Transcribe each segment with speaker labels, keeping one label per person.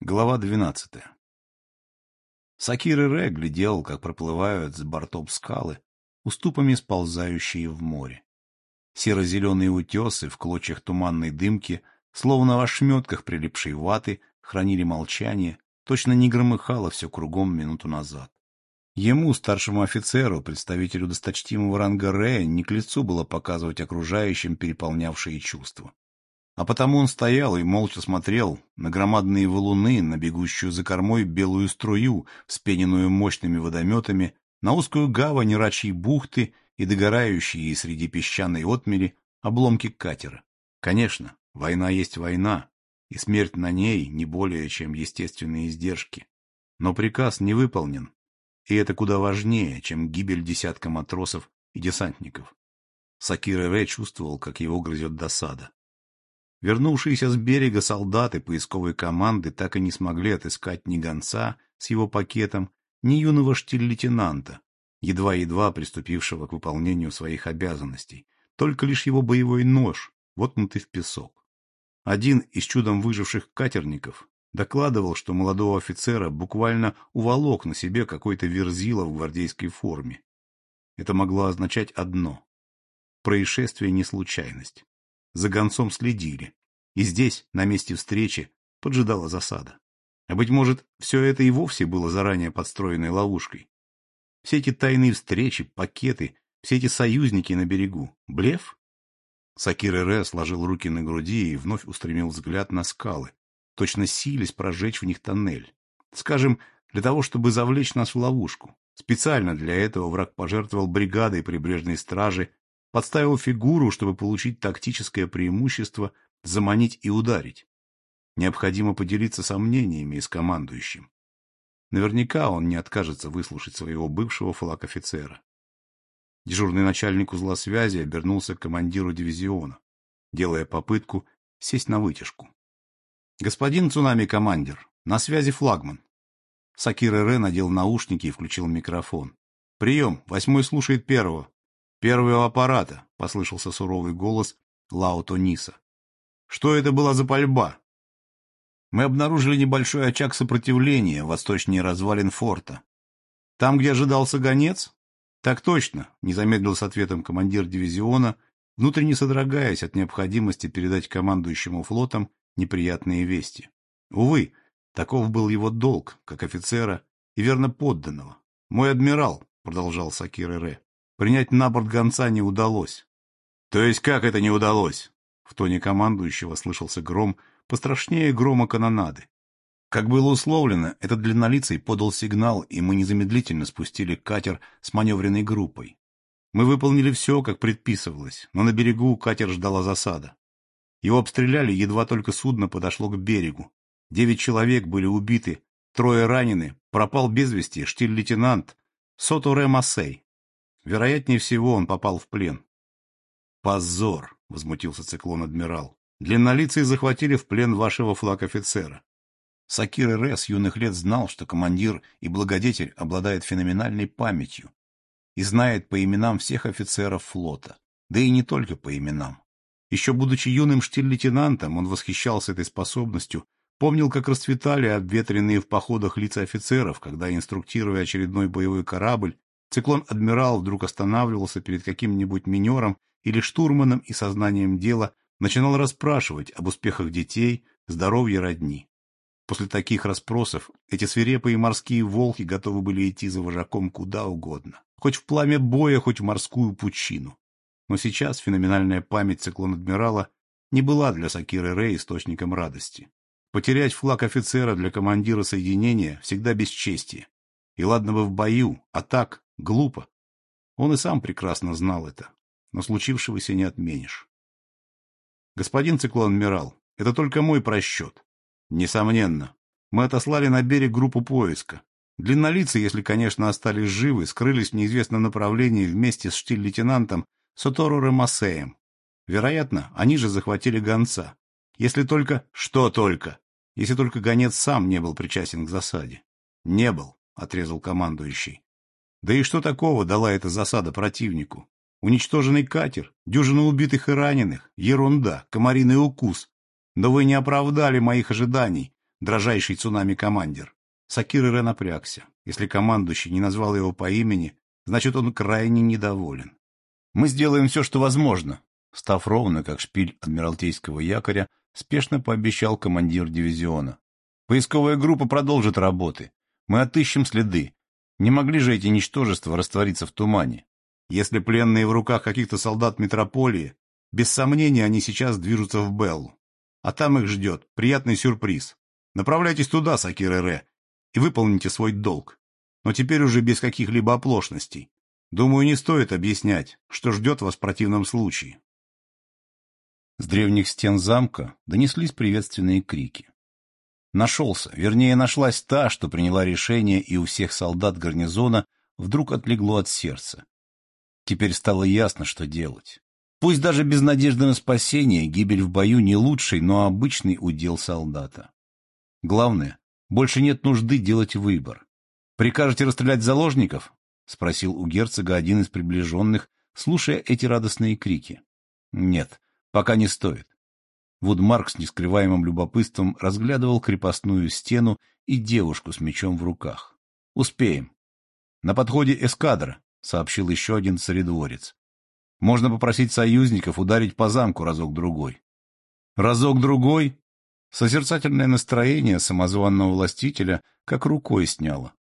Speaker 1: Глава двенадцатая. Сакир Ре глядел, как проплывают с бортов скалы, уступами сползающие в море. Серо-зеленые утесы в клочьях туманной дымки, словно в ошметках прилипшей ваты, хранили молчание, точно не громыхало все кругом минуту назад. Ему, старшему офицеру, представителю досточтимого ранга Ре, не к лицу было показывать окружающим переполнявшие чувства. А потому он стоял и молча смотрел на громадные валуны, на бегущую за кормой белую струю, вспененную мощными водометами, на узкую гавань рачьей бухты и догорающие среди песчаной отмели обломки катера. Конечно, война есть война, и смерть на ней не более, чем естественные издержки. Но приказ не выполнен, и это куда важнее, чем гибель десятка матросов и десантников. Сакира Рэ чувствовал, как его грызет досада. Вернувшиеся с берега солдаты поисковой команды так и не смогли отыскать ни гонца с его пакетом, ни юного штиль-лейтенанта, едва-едва приступившего к выполнению своих обязанностей, только лишь его боевой нож, воткнутый в песок. Один из чудом выживших катерников докладывал, что молодого офицера буквально уволок на себе какой-то верзила в гвардейской форме. Это могло означать одно – происшествие не случайность. За гонцом следили. И здесь, на месте встречи, поджидала засада. А быть может, все это и вовсе было заранее подстроенной ловушкой. Все эти тайные встречи, пакеты, все эти союзники на берегу. Блеф? Сакир Эре сложил руки на груди и вновь устремил взгляд на скалы, точно сились прожечь в них тоннель. Скажем, для того, чтобы завлечь нас в ловушку. Специально для этого враг пожертвовал бригадой прибрежной стражи подставил фигуру, чтобы получить тактическое преимущество, заманить и ударить. Необходимо поделиться сомнениями с командующим. Наверняка он не откажется выслушать своего бывшего флаг-офицера. Дежурный начальник узла связи обернулся к командиру дивизиона, делая попытку сесть на вытяжку. «Господин цунами-командир, на связи флагман». Сакир Эре надел наушники и включил микрофон. «Прием, восьмой слушает первого. «Первого аппарата», — послышался суровый голос Лауто Ниса. «Что это была за пальба?» «Мы обнаружили небольшой очаг сопротивления восточнее развалин форта. Там, где ожидался гонец?» «Так точно», — не замедлил с ответом командир дивизиона, внутренне содрогаясь от необходимости передать командующему флотом неприятные вести. Увы, таков был его долг, как офицера и верно подданного. «Мой адмирал», — продолжал Сакир Эре, Принять на борт гонца не удалось. — То есть как это не удалось? В тоне командующего слышался гром, пострашнее грома канонады. Как было условлено, этот длиннолицый подал сигнал, и мы незамедлительно спустили катер с маневренной группой. Мы выполнили все, как предписывалось, но на берегу катер ждала засада. Его обстреляли, едва только судно подошло к берегу. Девять человек были убиты, трое ранены, пропал без вести штиль-лейтенант Соторе Массей. Вероятнее всего, он попал в плен. «Позор!» — возмутился циклон-адмирал. «Длиннолицые захватили в плен вашего флаг-офицера». Сакир с юных лет знал, что командир и благодетель обладает феноменальной памятью и знает по именам всех офицеров флота, да и не только по именам. Еще будучи юным штиль-лейтенантом, он восхищался этой способностью, помнил, как расцветали обветренные в походах лица офицеров, когда, инструктируя очередной боевой корабль, Циклон-адмирал вдруг останавливался перед каким-нибудь минером или штурманом и сознанием дела начинал расспрашивать об успехах детей, здоровье родни. После таких расспросов эти свирепые морские волки готовы были идти за вожаком куда угодно, хоть в пламя боя, хоть в морскую пучину. Но сейчас феноменальная память циклон-адмирала не была для Сакиры Рэй источником радости. Потерять флаг офицера для командира соединения всегда бесчестие. И ладно бы в бою, а так Глупо. Он и сам прекрасно знал это, но случившегося не отменишь. Господин циклон-адмирал, это только мой просчет. Несомненно. Мы отослали на берег группу поиска. Длиннолицы, если, конечно, остались живы, скрылись в неизвестном направлении вместе с штиль-лейтенантом Сотору Ремасеем. Вероятно, они же захватили гонца. Если только... Что только? Если только гонец сам не был причастен к засаде. Не был, — отрезал командующий. Да и что такого дала эта засада противнику? Уничтоженный катер, дюжина убитых и раненых, ерунда, комариный укус. Но вы не оправдали моих ожиданий. дрожайший цунами-командир. Сакир Ире напрягся. Если командующий не назвал его по имени, значит, он крайне недоволен. «Мы сделаем все, что возможно», — став ровно, как шпиль адмиралтейского якоря, спешно пообещал командир дивизиона. «Поисковая группа продолжит работы. Мы отыщем следы. Не могли же эти ничтожества раствориться в тумане. Если пленные в руках каких-то солдат метрополии, без сомнения они сейчас движутся в Беллу. А там их ждет приятный сюрприз. Направляйтесь туда, Сакир-Эре, и выполните свой долг. Но теперь уже без каких-либо оплошностей. Думаю, не стоит объяснять, что ждет вас в противном случае. С древних стен замка донеслись приветственные крики. Нашелся, вернее, нашлась та, что приняла решение, и у всех солдат гарнизона вдруг отлегло от сердца. Теперь стало ясно, что делать. Пусть даже без надежды на спасение, гибель в бою не лучший, но обычный удел солдата. Главное, больше нет нужды делать выбор. «Прикажете расстрелять заложников?» — спросил у герцога один из приближенных, слушая эти радостные крики. «Нет, пока не стоит. Вудмарк с нескрываемым любопытством разглядывал крепостную стену и девушку с мечом в руках. «Успеем». «На подходе эскадра», — сообщил еще один царедворец. «Можно попросить союзников ударить по замку разок-другой». «Разок-другой?» Созерцательное настроение самозванного властителя как рукой сняло.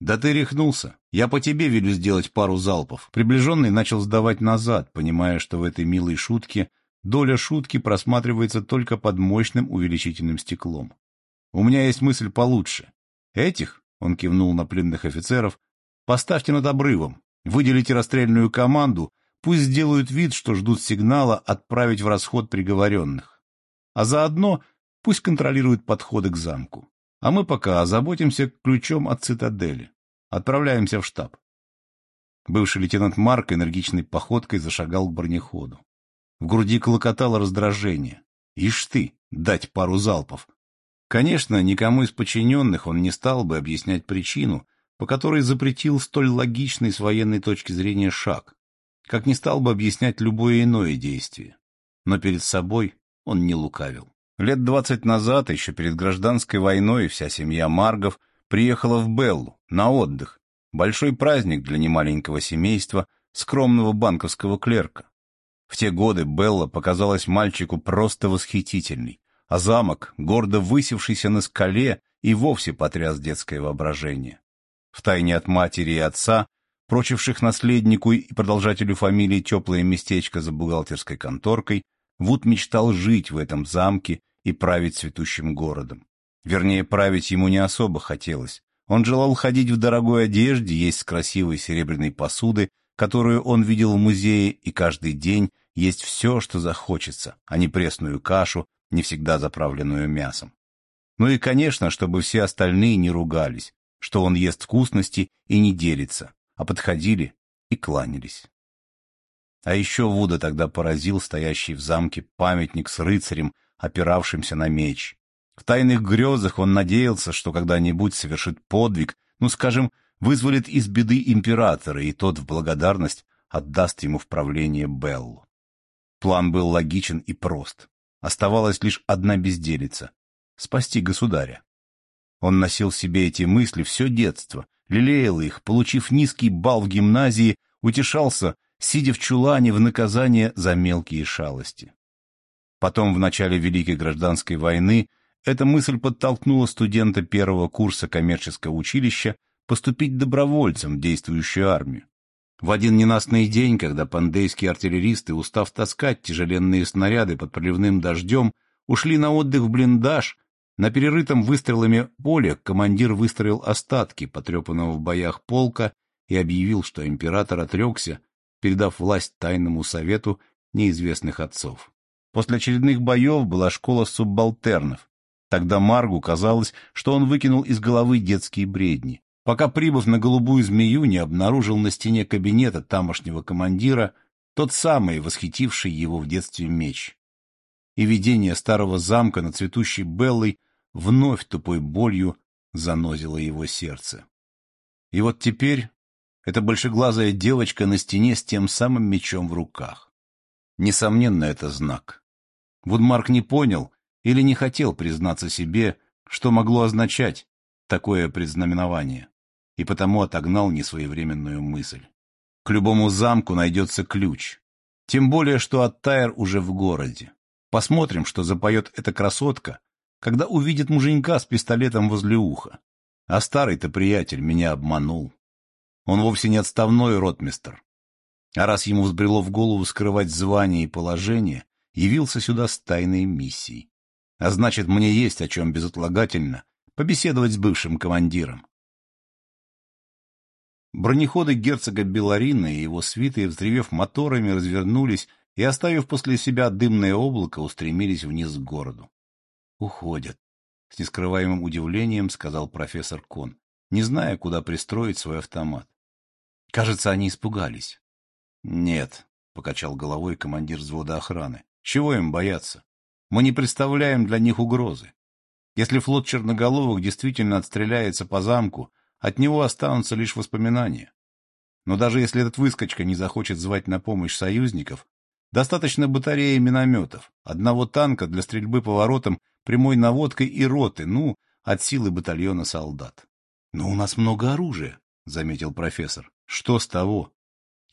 Speaker 1: «Да ты рехнулся. Я по тебе велю сделать пару залпов». Приближенный начал сдавать назад, понимая, что в этой милой шутке доля шутки просматривается только под мощным увеличительным стеклом. «У меня есть мысль получше. Этих, — он кивнул на пленных офицеров, — поставьте над обрывом, выделите расстрельную команду, пусть сделают вид, что ждут сигнала отправить в расход приговоренных. А заодно пусть контролируют подходы к замку. А мы пока озаботимся ключом от цитадели. Отправляемся в штаб. Бывший лейтенант Марк энергичной походкой зашагал к бронеходу. В груди клокотало раздражение. Ишь ты, дать пару залпов. Конечно, никому из подчиненных он не стал бы объяснять причину, по которой запретил столь логичный с военной точки зрения шаг, как не стал бы объяснять любое иное действие. Но перед собой он не лукавил. Лет двадцать назад, еще перед гражданской войной, вся семья Маргов приехала в Беллу на отдых. Большой праздник для немаленького семейства, скромного банковского клерка. В те годы Белла показалась мальчику просто восхитительной, а замок, гордо высевшийся на скале, и вовсе потряс детское воображение. Втайне от матери и отца, прочивших наследнику и продолжателю фамилии теплое местечко за бухгалтерской конторкой, Вуд мечтал жить в этом замке и править цветущим городом. Вернее, править ему не особо хотелось. Он желал ходить в дорогой одежде, есть с красивой серебряной посуды, которую он видел в музее, и каждый день есть все, что захочется, а не пресную кашу, не всегда заправленную мясом. Ну и, конечно, чтобы все остальные не ругались, что он ест вкусности и не делится, а подходили и кланялись. А еще Вуда тогда поразил стоящий в замке памятник с рыцарем, опиравшимся на меч. В тайных грезах он надеялся, что когда-нибудь совершит подвиг, ну, скажем, вызволит из беды императора, и тот в благодарность отдаст ему в правление Беллу. План был логичен и прост. Оставалась лишь одна безделица — спасти государя. Он носил в себе эти мысли все детство, лелеял их, получив низкий балл в гимназии, утешался, сидя в чулане в наказание за мелкие шалости. Потом, в начале Великой Гражданской войны, эта мысль подтолкнула студента первого курса коммерческого училища поступить добровольцем в действующую армию. В один ненастный день, когда пандейские артиллеристы, устав таскать тяжеленные снаряды под проливным дождем, ушли на отдых в блиндаж, на перерытом выстрелами поле командир выстроил остатки потрепанного в боях полка и объявил, что император отрекся, передав власть тайному совету неизвестных отцов. После очередных боев была школа суббалтернов. Тогда Маргу казалось, что он выкинул из головы детские бредни пока, прибыв на голубую змею, не обнаружил на стене кабинета тамошнего командира тот самый, восхитивший его в детстве меч. И видение старого замка над цветущей Беллой вновь тупой болью занозило его сердце. И вот теперь эта большеглазая девочка на стене с тем самым мечом в руках. Несомненно, это знак. Вудмарк не понял или не хотел признаться себе, что могло означать такое предзнаменование, и потому отогнал несвоевременную мысль. К любому замку найдется ключ. Тем более, что Аттайр уже в городе. Посмотрим, что запоет эта красотка, когда увидит муженька с пистолетом возле уха. А старый-то приятель меня обманул. Он вовсе не отставной ротмистр. А раз ему взбрело в голову скрывать звание и положение, явился сюда с тайной миссией. А значит, мне есть о чем безотлагательно побеседовать с бывшим командиром. Бронеходы герцога Беларина и его свиты, взревев моторами, развернулись и, оставив после себя дымное облако, устремились вниз к городу. «Уходят», — с нескрываемым удивлением сказал профессор Кон, не зная, куда пристроить свой автомат. «Кажется, они испугались». «Нет», — покачал головой командир взвода охраны, — «чего им бояться? Мы не представляем для них угрозы. Если флот Черноголовых действительно отстреляется по замку, от него останутся лишь воспоминания. Но даже если этот выскочка не захочет звать на помощь союзников, достаточно батареи минометов, одного танка для стрельбы по воротам прямой наводкой и роты, ну, от силы батальона солдат. — Но у нас много оружия, — заметил профессор. — Что с того?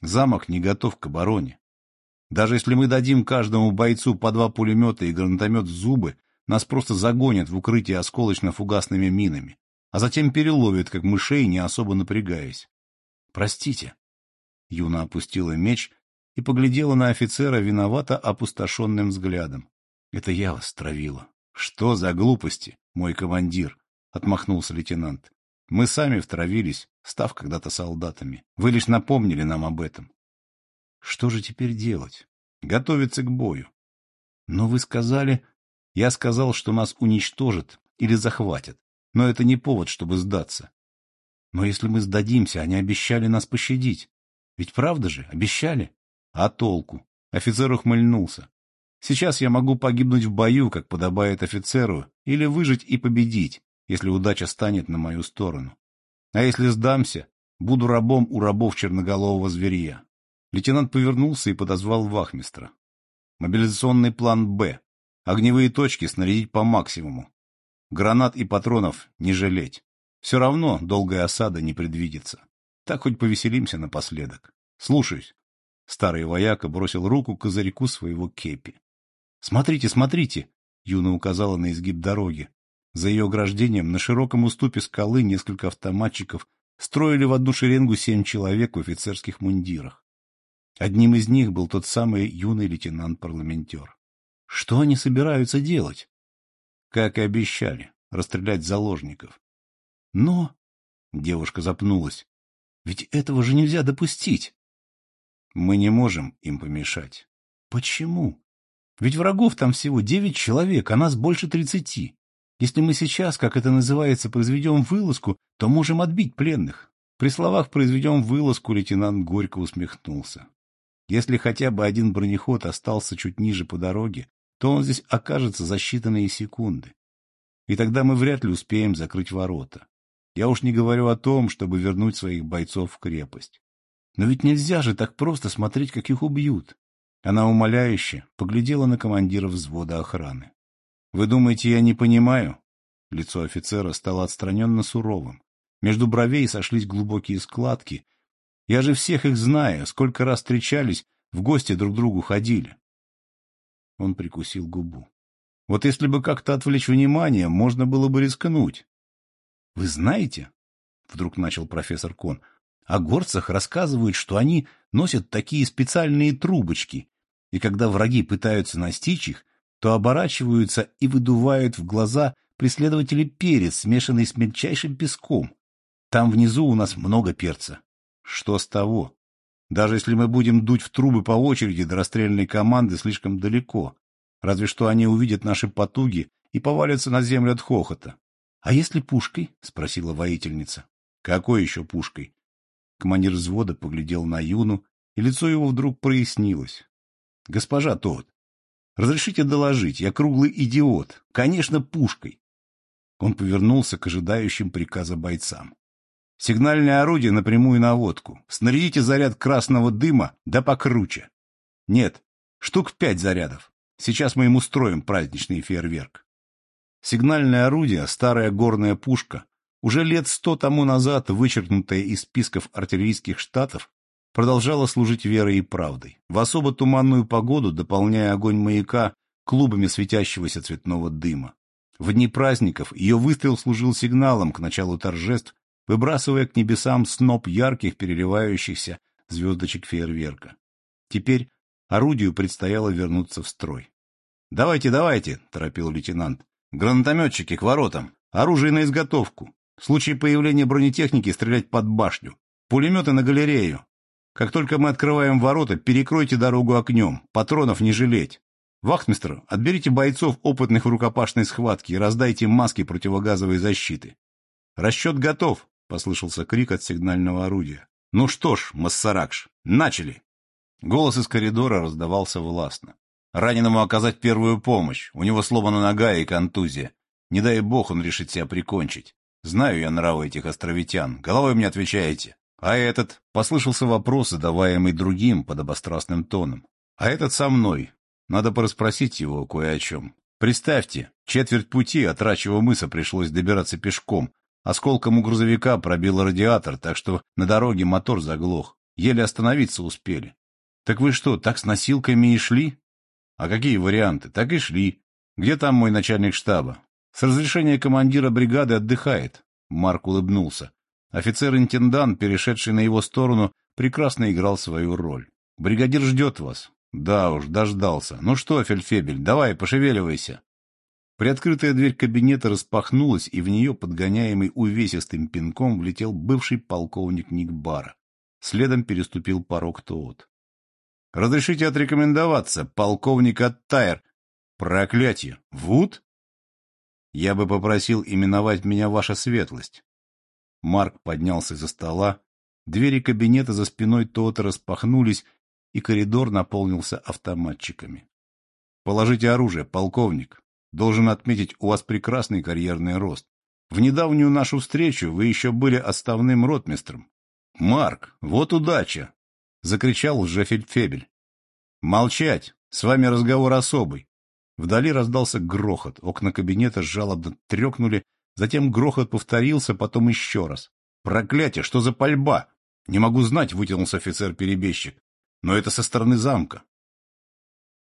Speaker 1: Замок не готов к обороне. Даже если мы дадим каждому бойцу по два пулемета и гранатомет в зубы, нас просто загонят в укрытие осколочно-фугасными минами а затем переловит, как мышей, не особо напрягаясь. «Простите». Юна опустила меч и поглядела на офицера виновато опустошенным взглядом. «Это я вас травила». «Что за глупости, мой командир?» — отмахнулся лейтенант. «Мы сами втравились, став когда-то солдатами. Вы лишь напомнили нам об этом». «Что же теперь делать?» «Готовиться к бою». «Но вы сказали...» «Я сказал, что нас уничтожат или захватят. Но это не повод, чтобы сдаться. Но если мы сдадимся, они обещали нас пощадить. Ведь правда же, обещали? А толку? Офицер ухмыльнулся. Сейчас я могу погибнуть в бою, как подобает офицеру, или выжить и победить, если удача станет на мою сторону. А если сдамся, буду рабом у рабов черноголового зверья. Лейтенант повернулся и подозвал вахмистра. Мобилизационный план «Б». Огневые точки снарядить по максимуму. Гранат и патронов не жалеть. Все равно долгая осада не предвидится. Так хоть повеселимся напоследок. Слушаюсь. Старый вояка бросил руку к козырьку своего кепи. — Смотрите, смотрите! — Юна указала на изгиб дороги. За ее ограждением на широком уступе скалы несколько автоматчиков строили в одну шеренгу семь человек в офицерских мундирах. Одним из них был тот самый юный лейтенант-парламентер. Что они собираются делать? Как и обещали, расстрелять заложников. Но... Девушка запнулась. Ведь этого же нельзя допустить. Мы не можем им помешать. Почему? Ведь врагов там всего девять человек, а нас больше тридцати. Если мы сейчас, как это называется, произведем вылазку, то можем отбить пленных. При словах «произведем вылазку» лейтенант горько усмехнулся. Если хотя бы один бронеход остался чуть ниже по дороге, то он здесь окажется за считанные секунды. И тогда мы вряд ли успеем закрыть ворота. Я уж не говорю о том, чтобы вернуть своих бойцов в крепость. Но ведь нельзя же так просто смотреть, как их убьют. Она умоляюще поглядела на командира взвода охраны. — Вы думаете, я не понимаю? Лицо офицера стало отстраненно суровым. Между бровей сошлись глубокие складки. Я же всех их знаю, сколько раз встречались, в гости друг другу ходили. Он прикусил губу. Вот если бы как-то отвлечь внимание, можно было бы рискнуть. — Вы знаете, — вдруг начал профессор Кон, — о горцах рассказывают, что они носят такие специальные трубочки, и когда враги пытаются настичь их, то оборачиваются и выдувают в глаза преследователи перец, смешанный с мельчайшим песком. Там внизу у нас много перца. Что с того? Даже если мы будем дуть в трубы по очереди до расстрельной команды слишком далеко. Разве что они увидят наши потуги и повалятся на землю от хохота. — А если пушкой? — спросила воительница. — Какой еще пушкой? Командир взвода поглядел на Юну, и лицо его вдруг прояснилось. — Госпожа Тот, разрешите доложить, я круглый идиот. Конечно, пушкой. Он повернулся к ожидающим приказа бойцам. Сигнальное орудие напрямую на водку. Снарядите заряд красного дыма, да покруче. Нет, штук пять зарядов. Сейчас мы им устроим праздничный фейерверк. Сигнальное орудие, старая горная пушка, уже лет сто тому назад вычеркнутая из списков артиллерийских штатов, продолжала служить верой и правдой, в особо туманную погоду дополняя огонь маяка клубами светящегося цветного дыма. В дни праздников ее выстрел служил сигналом к началу торжеств, выбрасывая к небесам сноп ярких переливающихся звездочек фейерверка. Теперь орудию предстояло вернуться в строй. «Давайте, давайте!» — торопил лейтенант. «Гранатометчики к воротам! Оружие на изготовку! В случае появления бронетехники стрелять под башню! Пулеметы на галерею! Как только мы открываем ворота, перекройте дорогу огнем, патронов не жалеть. Вахтмистр, отберите бойцов, опытных в рукопашной схватке, и раздайте маски противогазовой защиты. Расчет готов, послышался крик от сигнального орудия. Ну что ж, Массаракш, начали! Голос из коридора раздавался властно. Раненому оказать первую помощь, у него сломана нога и контузия. Не дай бог он решит себя прикончить. Знаю я нравы этих островитян, головой мне отвечаете. А этот? Послышался вопрос, задаваемый другим подобострастным тоном. А этот со мной. Надо порасспросить его кое о чем. Представьте, четверть пути от Рачьего мыса пришлось добираться пешком. Осколком у грузовика пробило радиатор, так что на дороге мотор заглох. Еле остановиться успели. Так вы что, так с носилками и шли? А какие варианты? Так и шли. Где там мой начальник штаба? С разрешения командира бригады отдыхает. Марк улыбнулся. Офицер-интендант, перешедший на его сторону, прекрасно играл свою роль. «Бригадир ждет вас». «Да уж, дождался. Ну что, Фельдфебель, давай, пошевеливайся». Приоткрытая дверь кабинета распахнулась, и в нее, подгоняемый увесистым пинком, влетел бывший полковник Никбара. Следом переступил порог Тоот. «Разрешите отрекомендоваться, полковник Аттайр». «Проклятие! Вуд?» «Я бы попросил именовать меня ваша светлость». Марк поднялся из-за стола, двери кабинета за спиной Тота распахнулись, и коридор наполнился автоматчиками. «Положите оружие, полковник. Должен отметить, у вас прекрасный карьерный рост. В недавнюю нашу встречу вы еще были отставным ротмистром. Марк, вот удача!» — закричал лжефельдфебель. «Молчать! С вами разговор особый!» Вдали раздался грохот, окна кабинета жалобно трекнули, Затем грохот повторился, потом еще раз. «Проклятие! Что за пальба?» «Не могу знать», — вытянулся офицер-перебежчик. «Но это со стороны замка.